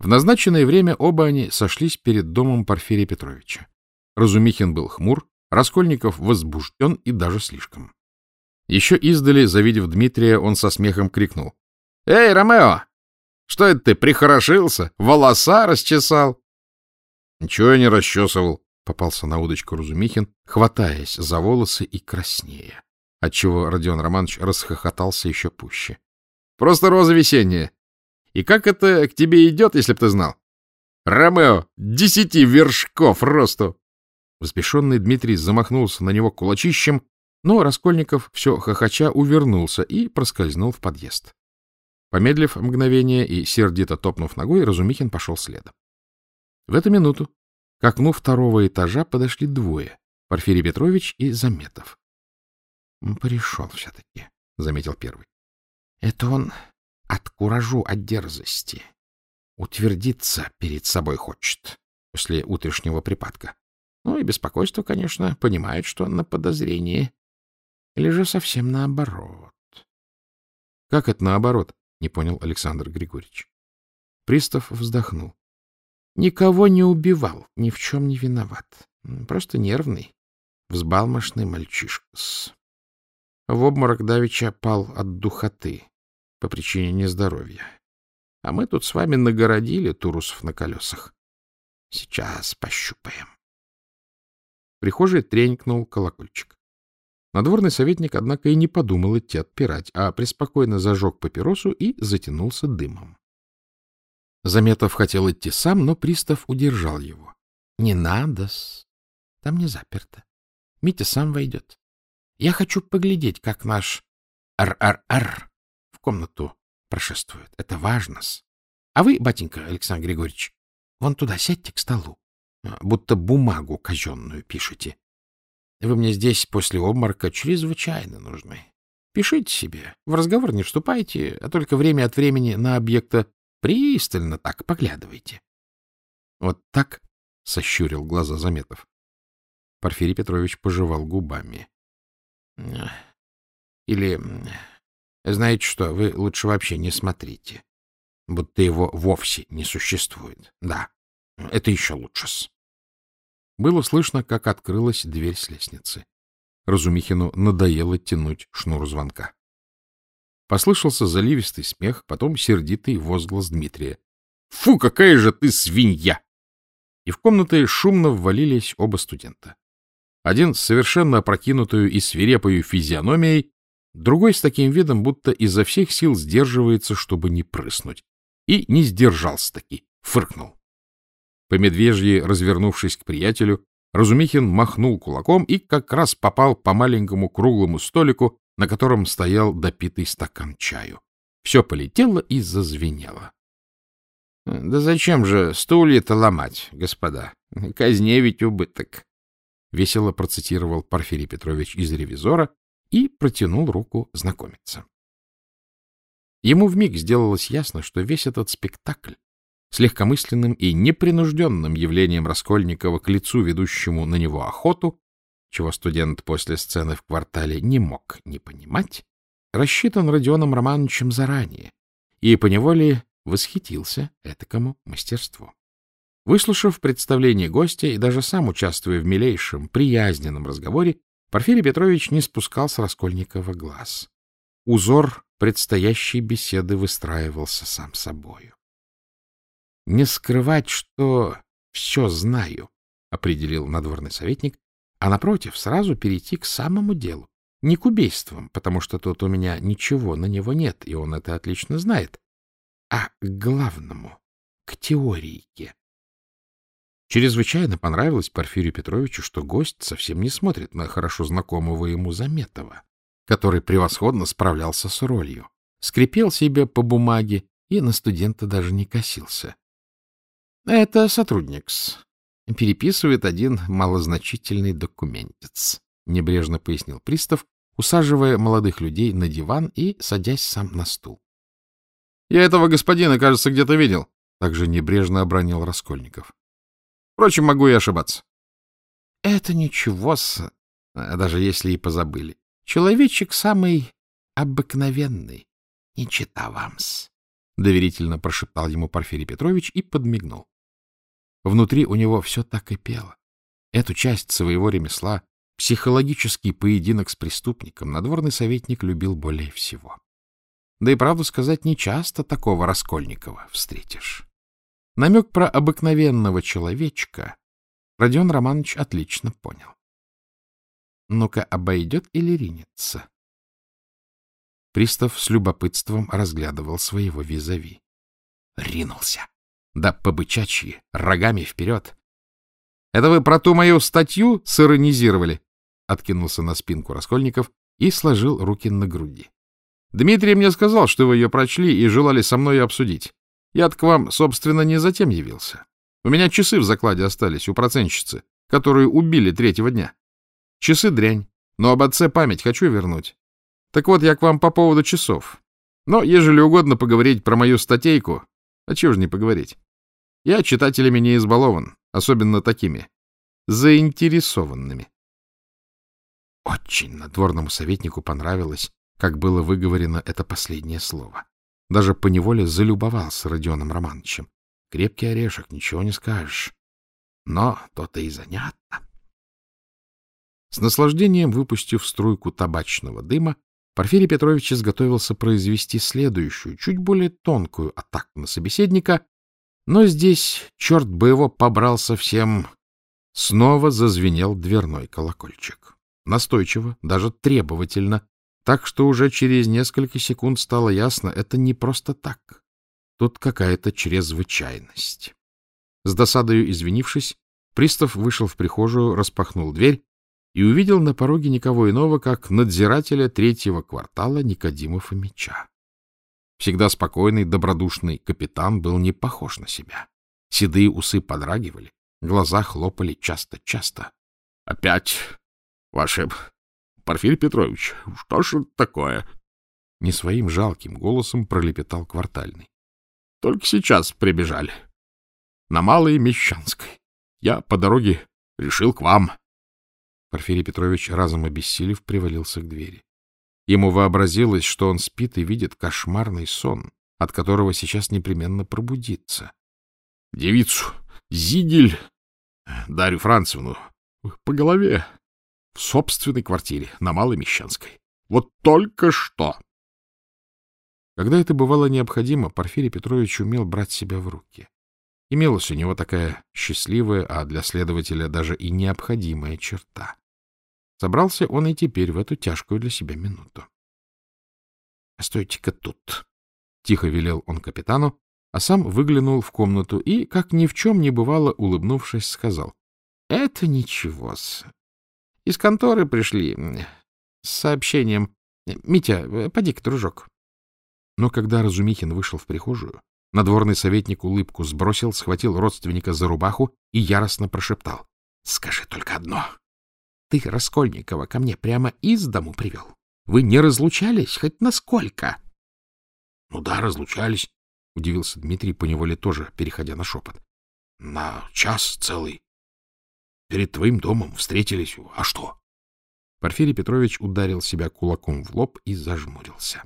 В назначенное время оба они сошлись перед домом Порфирия Петровича. Разумихин был хмур, Раскольников возбужден и даже слишком. Еще издали, завидев Дмитрия, он со смехом крикнул. — Эй, Ромео! Что это ты, прихорошился? Волоса расчесал? — Ничего я не расчесывал, — попался на удочку Разумихин, хватаясь за волосы и краснея, отчего Родион Романович расхохотался еще пуще. — Просто роза весенняя. И как это к тебе идет, если б ты знал? Ромео, десяти вершков росту! Взбешенный Дмитрий замахнулся на него кулачищем, но Раскольников все хохоча увернулся и проскользнул в подъезд. Помедлив мгновение и сердито топнув ногой, Разумихин пошел следом. В эту минуту к окну второго этажа подошли двое — Порфирий Петрович и Заметов. — Пришел все-таки, — заметил первый. — Это он от куражу, от дерзости. Утвердиться перед собой хочет после утрешнего припадка. Ну и беспокойство, конечно, понимает, что на подозрении. Или же совсем наоборот. — Как это наоборот? — не понял Александр Григорьевич. Пристав вздохнул. — Никого не убивал, ни в чем не виноват. Просто нервный, взбалмошный мальчишка. В обморок давеча пал от духоты по причине нездоровья. А мы тут с вами нагородили турусов на колесах. Сейчас пощупаем. В прихожей тренькнул колокольчик. Надворный советник, однако, и не подумал идти отпирать, а преспокойно зажег папиросу и затянулся дымом. Заметов хотел идти сам, но пристав удержал его. — Не надо-с. Там не заперто. Митя сам войдет. Я хочу поглядеть, как наш ар-ар-ар в комнату прошествует. Это важно-с. А вы, батенька Александр Григорьевич, вон туда сядьте к столу. А, будто бумагу казенную пишете. Вы мне здесь после обморока чрезвычайно нужны. Пишите себе, в разговор не вступайте, а только время от времени на объекта пристально так поглядывайте. Вот так сощурил глаза Заметов. Порфирий Петрович пожевал губами. Или, знаете что, вы лучше вообще не смотрите, будто его вовсе не существует. Да, это еще лучше-с. Было слышно, как открылась дверь с лестницы. Разумихину надоело тянуть шнур звонка. Послышался заливистый смех, потом сердитый возглас Дмитрия. — Фу, какая же ты свинья! И в комнаты шумно ввалились оба студента. Один с совершенно опрокинутую и свирепою физиономией, другой с таким видом, будто изо всех сил сдерживается, чтобы не прыснуть. И не сдержался-таки, фыркнул. По медвежьи, развернувшись к приятелю, Разумихин махнул кулаком и как раз попал по маленькому круглому столику, на котором стоял допитый стакан чаю. Все полетело и зазвенело. — Да зачем же стулья-то ломать, господа? Казне ведь убыток. Весело процитировал Порфирий Петрович из ревизора и протянул руку знакомиться. Ему вмиг сделалось ясно, что весь этот спектакль с легкомысленным и непринужденным явлением Раскольникова к лицу, ведущему на него охоту, чего студент после сцены в квартале не мог не понимать, рассчитан Родионом Романовичем заранее и поневоле восхитился этакому мастерству. Выслушав представление гостя и даже сам участвуя в милейшем, приязненном разговоре, Порфирий Петрович не спускал с Раскольникова глаз. Узор предстоящей беседы выстраивался сам собою не скрывать, что все знаю, — определил надворный советник, а напротив сразу перейти к самому делу. Не к убийствам, потому что тут у меня ничего на него нет, и он это отлично знает, а к главному, к теорийке. Чрезвычайно понравилось Порфирию Петровичу, что гость совсем не смотрит на хорошо знакомого ему Заметова, который превосходно справлялся с ролью, скрипел себе по бумаге и на студента даже не косился. — Это сотрудник-с. Переписывает один малозначительный документец, — небрежно пояснил пристав, усаживая молодых людей на диван и садясь сам на стул. — Я этого господина, кажется, где-то видел, — также небрежно обронил Раскольников. — Впрочем, могу и ошибаться. — Это ничего-с, даже если и позабыли. Человечек самый обыкновенный, не чита вам-с. доверительно прошептал ему Порфирий Петрович и подмигнул. Внутри у него все так и пело. Эту часть своего ремесла, психологический поединок с преступником, надворный советник любил более всего. Да и, правду сказать, не часто такого Раскольникова встретишь. Намек про обыкновенного человечка Родион Романович отлично понял. Ну-ка, обойдет или ринется? Пристав с любопытством разглядывал своего визави. Ринулся. Да побычачьи, рогами вперед. — Это вы про ту мою статью сиронизировали? — откинулся на спинку Раскольников и сложил руки на груди. — Дмитрий мне сказал, что вы ее прочли и желали со мной обсудить. Я-то к вам, собственно, не затем явился. У меня часы в закладе остались у процентщицы, которую убили третьего дня. Часы дрянь, но об отце память хочу вернуть. Так вот, я к вам по поводу часов. Но, ежели угодно поговорить про мою статейку, а чего же не поговорить? Я читателями не избалован, особенно такими. Заинтересованными. Очень надворному советнику понравилось, как было выговорено это последнее слово. Даже поневоле залюбовался Родионом Романовичем. Крепкий орешек, ничего не скажешь. Но то-то и занятно. С наслаждением выпустив струйку табачного дыма, Порфирий Петрович изготовился произвести следующую, чуть более тонкую атаку на собеседника, но здесь, черт бы его побрал совсем, снова зазвенел дверной колокольчик. Настойчиво, даже требовательно, так что уже через несколько секунд стало ясно, это не просто так. Тут какая-то чрезвычайность. С досадою извинившись, пристав вышел в прихожую, распахнул дверь и увидел на пороге никого иного, как надзирателя третьего квартала Никодима Фомича. Всегда спокойный, добродушный капитан был не похож на себя. Седые усы подрагивали, глаза хлопали часто-часто. — Опять, ваше... Порфирий Петрович, что ж это такое? Не своим жалким голосом пролепетал квартальный. — Только сейчас прибежали. На Малой Мещанской. Я по дороге решил к вам. Порфирий Петрович, разом обессилев, привалился к двери. Ему вообразилось, что он спит и видит кошмарный сон, от которого сейчас непременно пробудится. — Девицу, Зидель, Дарью Францевну, по голове, в собственной квартире на Малой Мещанской. Вот только что! Когда это бывало необходимо, Порфирий Петрович умел брать себя в руки. Имелась у него такая счастливая, а для следователя даже и необходимая черта. Собрался он и теперь в эту тяжкую для себя минуту. — Стойте-ка тут! — тихо велел он капитану, а сам выглянул в комнату и, как ни в чем не бывало, улыбнувшись, сказал. — Это ничего-с. Из конторы пришли с сообщением. — Митя, поди-ка, дружок. Но когда Разумихин вышел в прихожую, надворный советник улыбку сбросил, схватил родственника за рубаху и яростно прошептал. — Скажи только одно. Ты Раскольникова ко мне прямо из дому привел. Вы не разлучались хоть насколько? — Ну да, разлучались, — удивился Дмитрий, поневоле тоже переходя на шепот. — На час целый. Перед твоим домом встретились. А что? Порфирий Петрович ударил себя кулаком в лоб и зажмурился.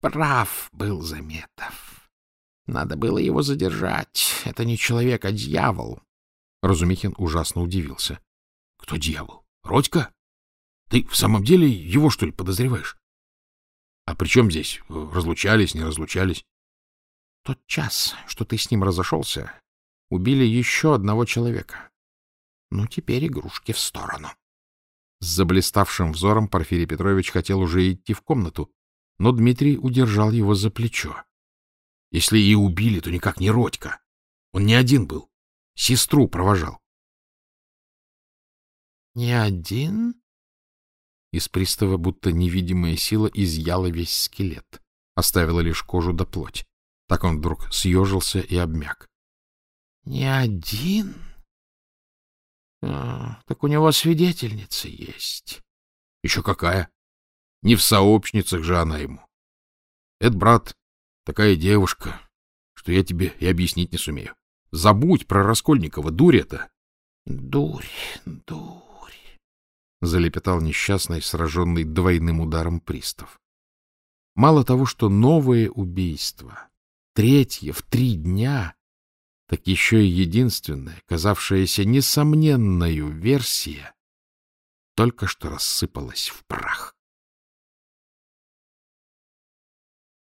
Прав был Заметов. Надо было его задержать. Это не человек, а дьявол. Разумихин ужасно удивился. — Кто дьявол? Родька? Ты в самом деле его, что ли, подозреваешь? А при чем здесь? Разлучались, не разлучались? Тот час, что ты с ним разошелся, убили еще одного человека. Ну, теперь игрушки в сторону. С заблиставшим взором Порфирий Петрович хотел уже идти в комнату, но Дмитрий удержал его за плечо. Если и убили, то никак не Родька. Он не один был. Сестру провожал. — Не один? Из пристава будто невидимая сила изъяла весь скелет, оставила лишь кожу да плоть. Так он вдруг съежился и обмяк. — Не один? А, так у него свидетельница есть. — Еще какая? Не в сообщницах же она ему. Это, брат, такая девушка, что я тебе и объяснить не сумею. Забудь про Раскольникова, дурь это. — Дурь, дурь залепетал несчастный, сраженный двойным ударом пристав. Мало того, что новое убийство, третье в три дня, так еще и единственная, казавшаяся несомненною версия, только что рассыпалась в прах.